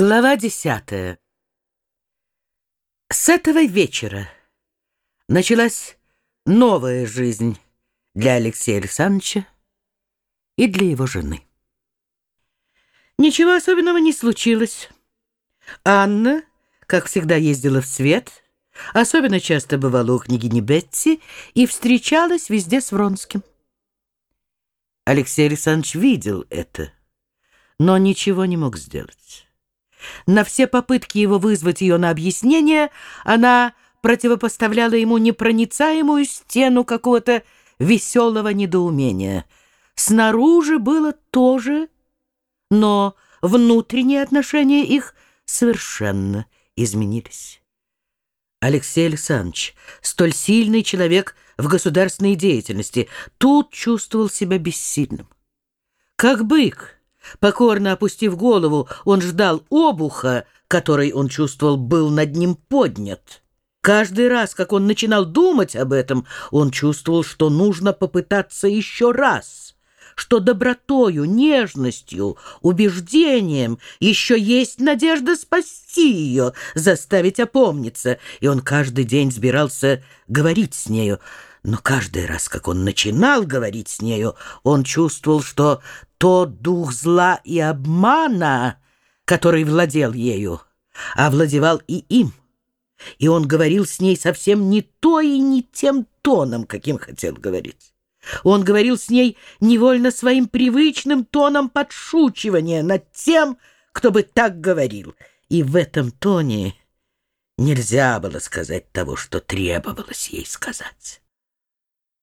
Глава десятая. С этого вечера началась новая жизнь для Алексея Александровича и для его жены. Ничего особенного не случилось. Анна, как всегда, ездила в свет, особенно часто бывала у княгини Бетси и встречалась везде с Вронским. Алексей Александрович видел это, но ничего не мог сделать. На все попытки его вызвать ее на объяснение она противопоставляла ему непроницаемую стену какого-то веселого недоумения. Снаружи было тоже, но внутренние отношения их совершенно изменились. Алексей Александрович, столь сильный человек в государственной деятельности, тут чувствовал себя бессильным. Как бык — Покорно опустив голову, он ждал обуха, который, он чувствовал, был над ним поднят. Каждый раз, как он начинал думать об этом, он чувствовал, что нужно попытаться еще раз, что добротою, нежностью, убеждением еще есть надежда спасти ее, заставить опомниться, и он каждый день сбирался говорить с нею. Но каждый раз, как он начинал говорить с нею, он чувствовал, что тот дух зла и обмана, который владел ею, овладевал и им. И он говорил с ней совсем не то и не тем тоном, каким хотел говорить. Он говорил с ней невольно своим привычным тоном подшучивания над тем, кто бы так говорил. И в этом тоне нельзя было сказать того, что требовалось ей сказать.